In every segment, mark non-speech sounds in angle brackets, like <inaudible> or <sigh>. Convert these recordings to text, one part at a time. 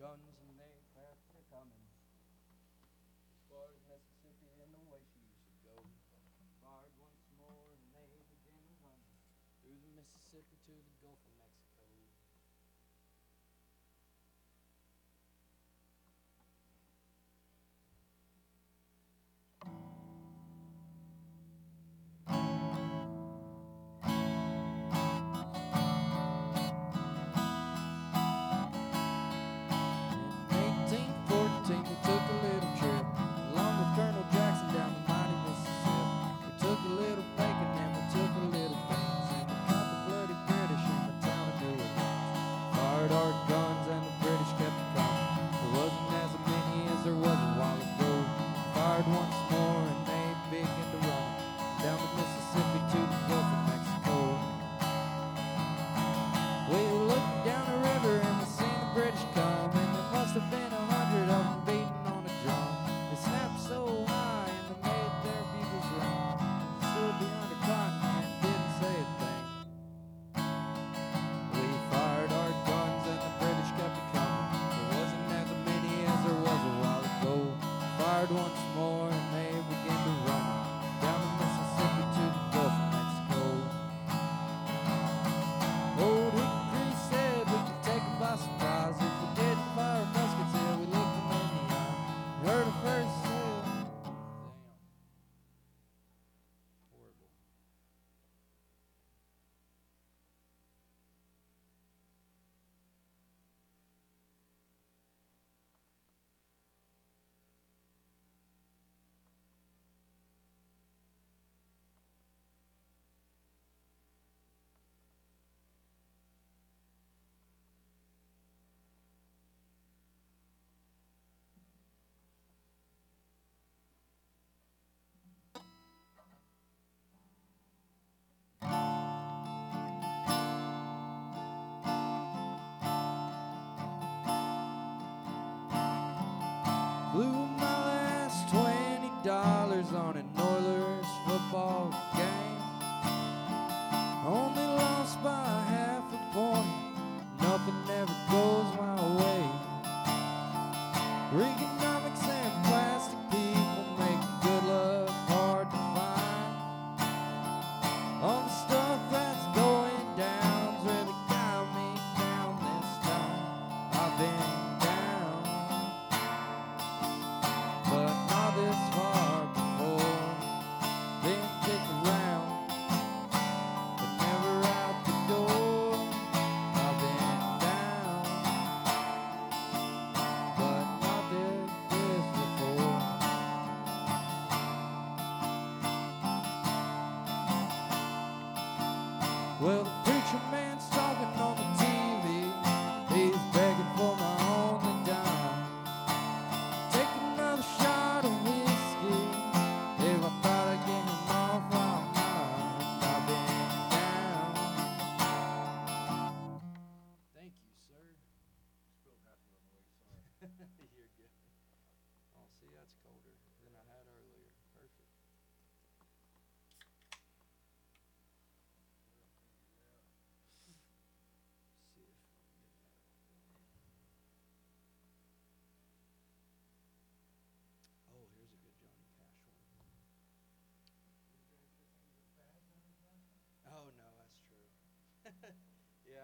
guns and they fast they're coming. As far as Mississippi and the way she used to go. Fired once more and they began running through the Mississippi to the Gulf of Mexico.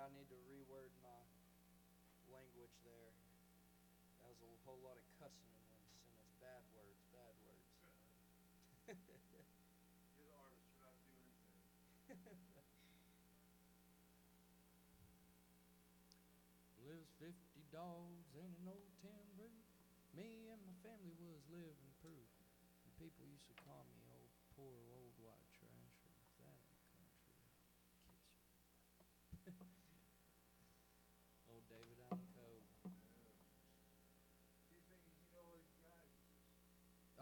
I need to reword my language there. That was a whole lot of cussing in one sentence. Bad words, bad words. <laughs> You're the artist. you not doing anything. <laughs> Lives 50 dogs in an old tin roof. Me and my family was living proof. And people used to call me old, poor old white David out of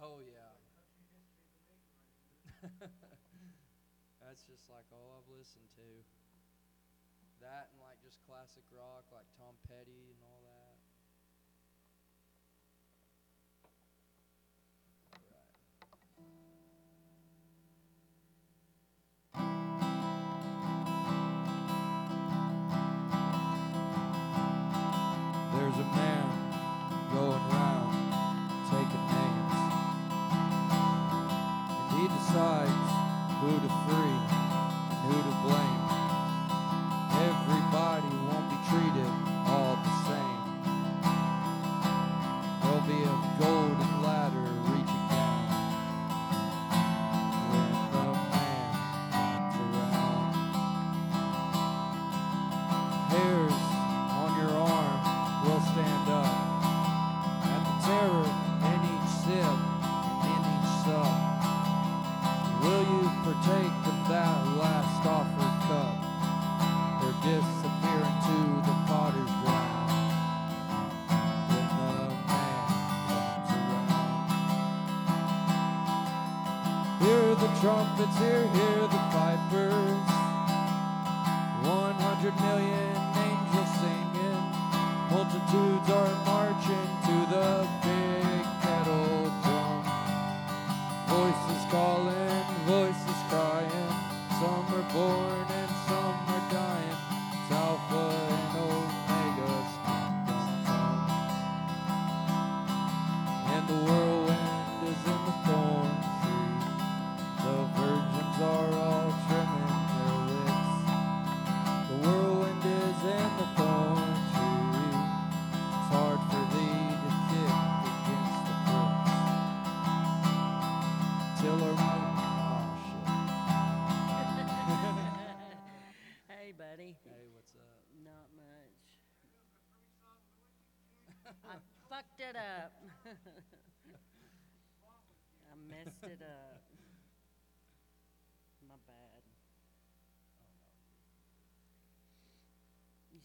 Oh, yeah. <laughs> That's just like all I've listened to. That and like just classic rock, like Tom Petty and all that. trumpets here, hear the piper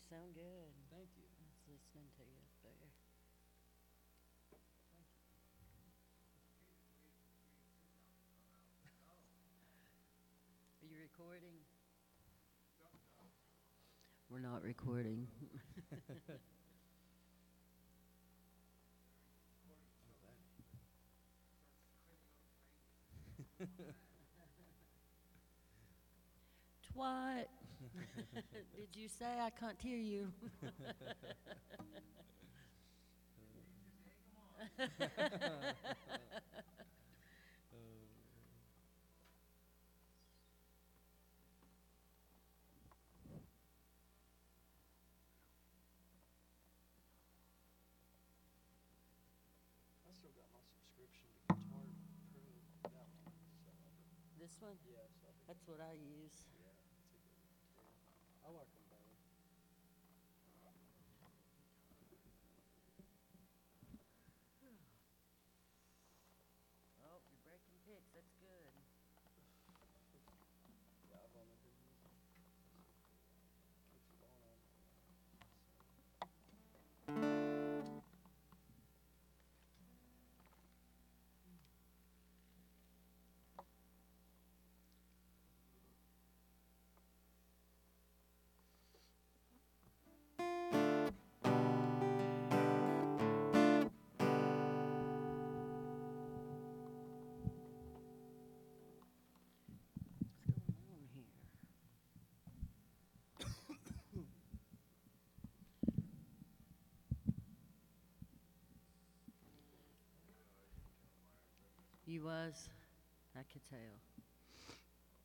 sound good. Thank you. I was listening to you up there. Are you recording? We're not recording. <laughs> What? <laughs> Did you say I can't hear you? I still got my subscription to Guitar Pro, This one? That's what I use. You was? I could tell.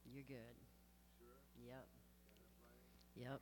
You're good. Sure. Yep. Yep.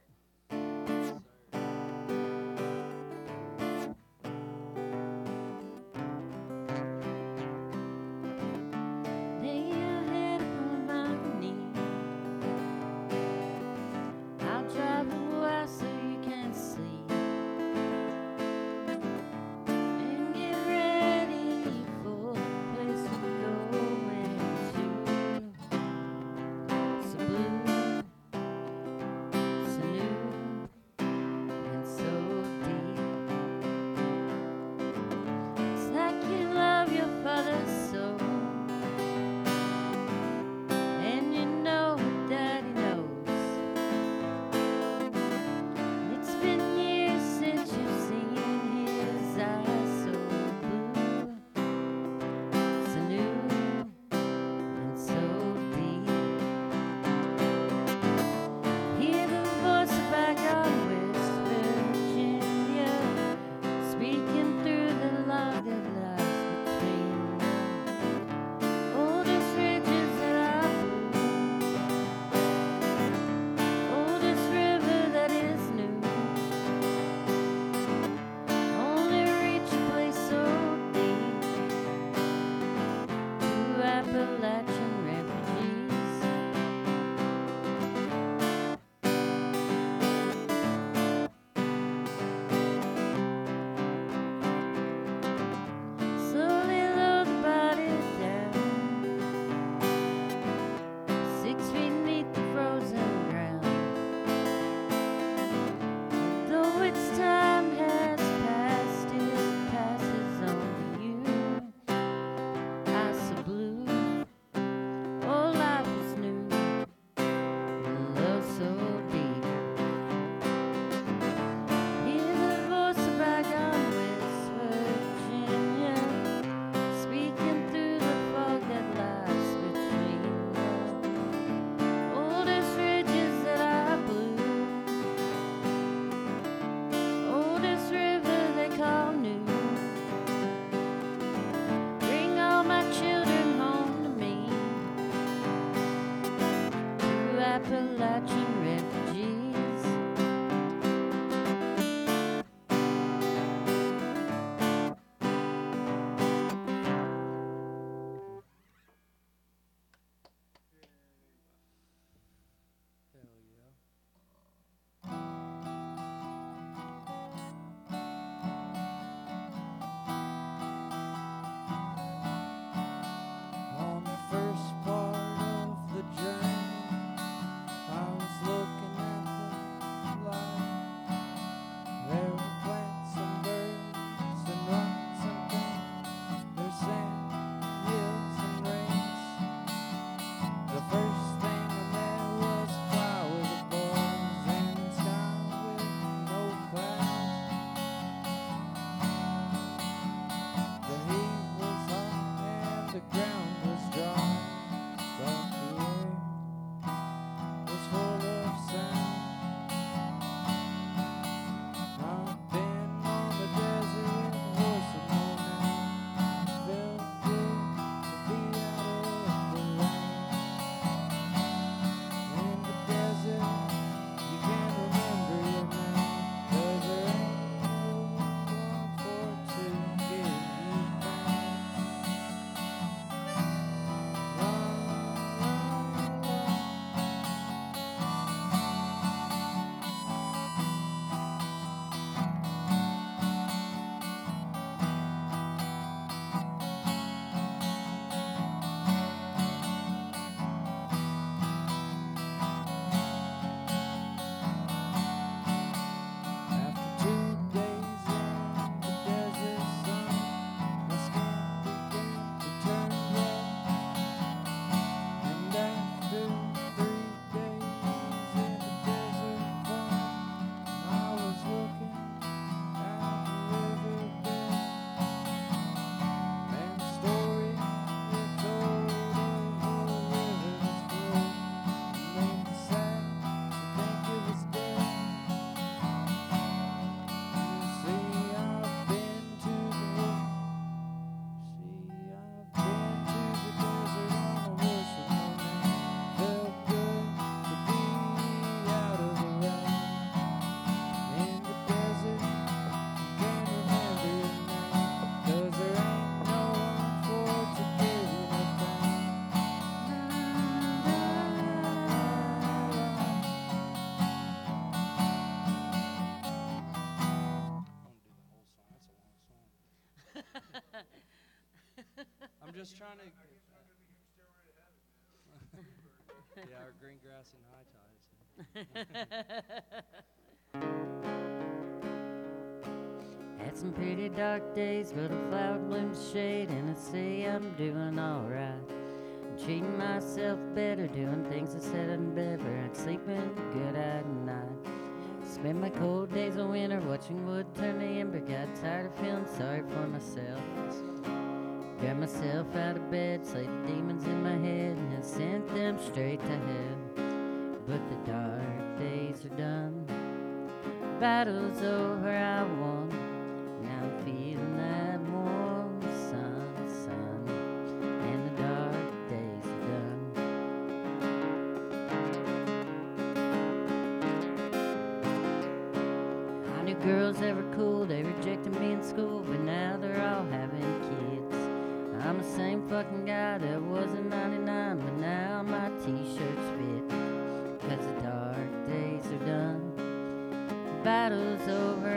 <laughs> Had some pretty dark days, but a flower blooms shade, and I say I'm doing alright. Cheating treating myself better, doing things I said I'd never, sleeping good at night. Spent my cold days of winter watching wood turn to ember, got tired of feeling sorry for myself. Got myself out of bed, slayed the demons in my head, and sent them straight to hell but the dark days are done. Battle's over, I won. over.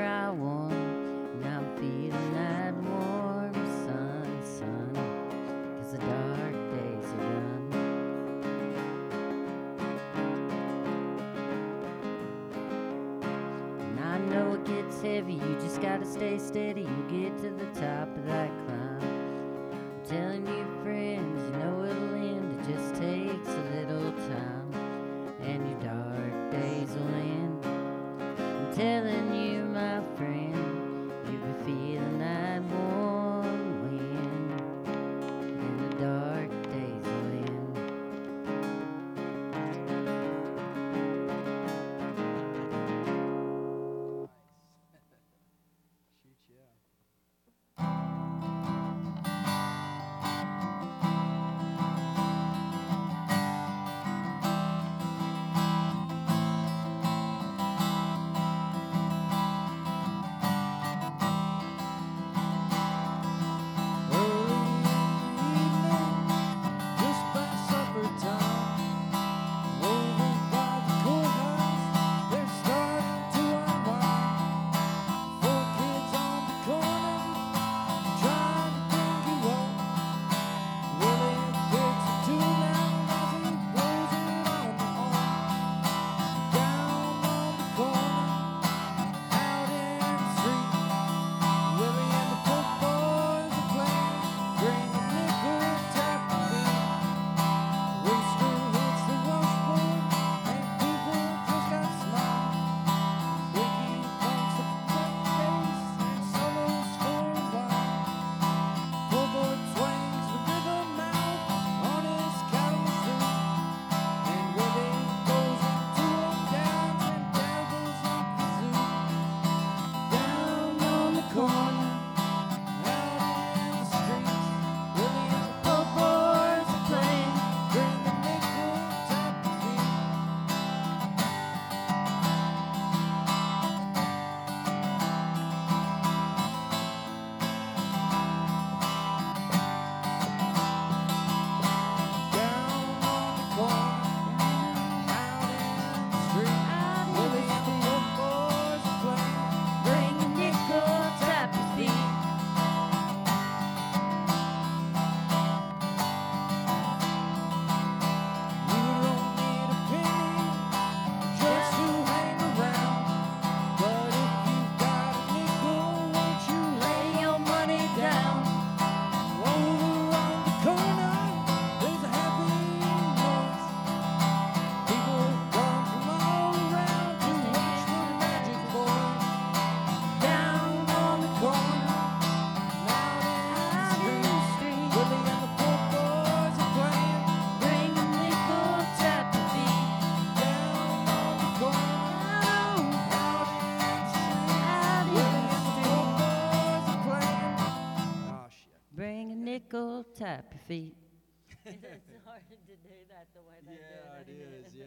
feet. <laughs> it's hard to do that the way they yeah, do it. Yeah, it is. Yeah,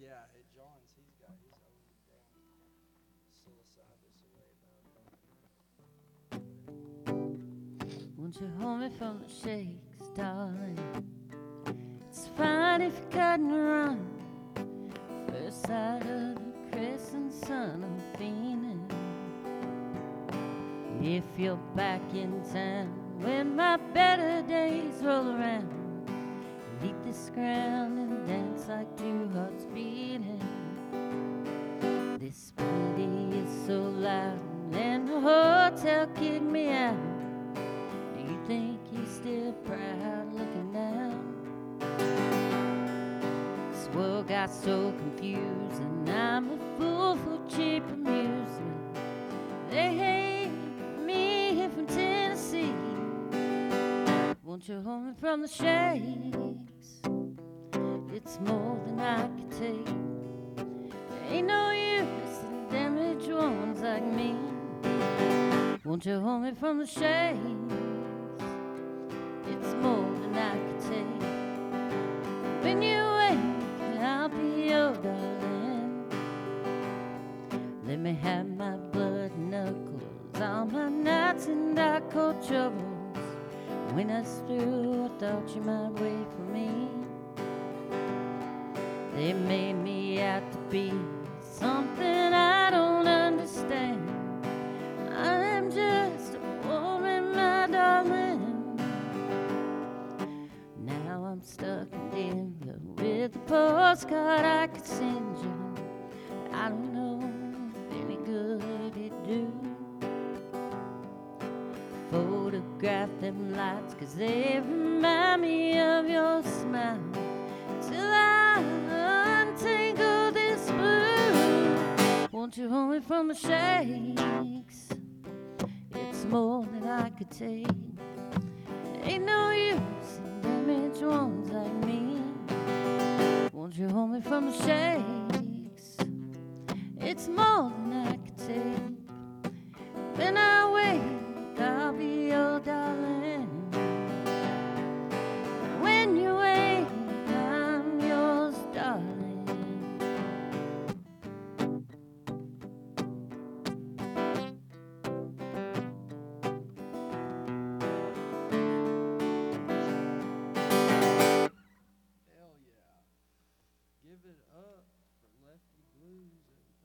<laughs> yeah. At John's, he's got his own damn psilocybus away about. Won't you hold me from the shakes, darling? It's fine if you cut and run. First sight of the crescent sun, I'm feeling. If you're back in town when my better days roll around. Leap this ground and dance like two hearts beating. This melody is so loud, and the hotel kicked me out. Do you think he's still proud looking down? This world got so confused, and I'm a fool for cheap amusement. They hate Won't you hold me from the shakes? It's more than I can take. There ain't no use in damaged ones like me. Won't you hold me from the shakes? photograph them lights cause they remind me of your smile. Till I untangle this blue won't you hold me from the shakes? It's more than I could take. Ain't no use in damaged ones like me. Won't you hold me from the shakes? It's more than I could take. When I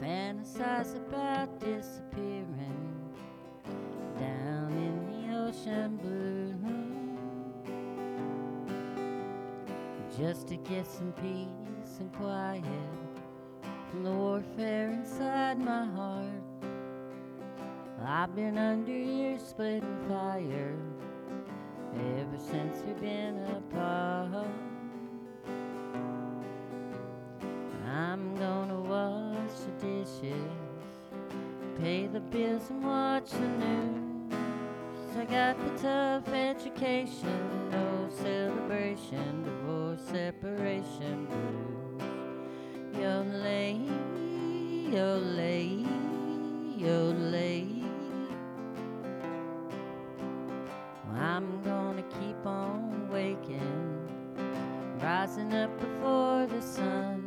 fantasize about disappearing down in the ocean blue just to get some peace and quiet from the warfare inside my heart. I've been under your splitting fire ever since we've been apart. the bills and watch the news. I got the tough education, no celebration, divorce, separation blues. Yodelay, yodelay, yodelay. Well, I'm gonna keep on waking, rising up before the sun.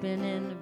sleeping in the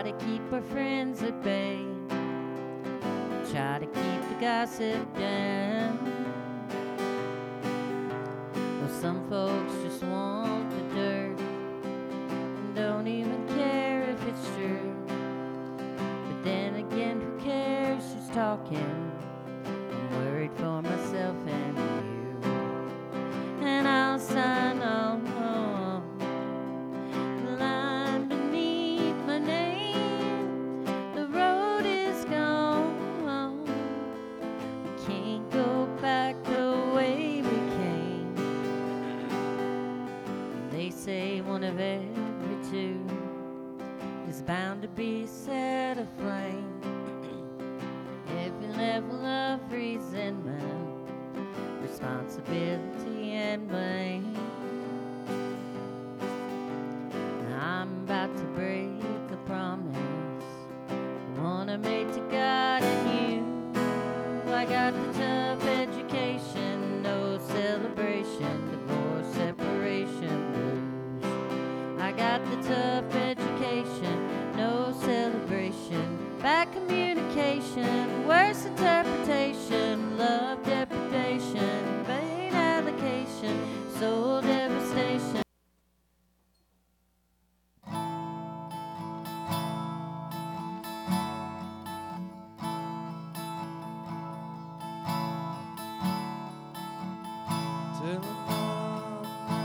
try to keep our friends at bay, try to keep the gossip down. better friend.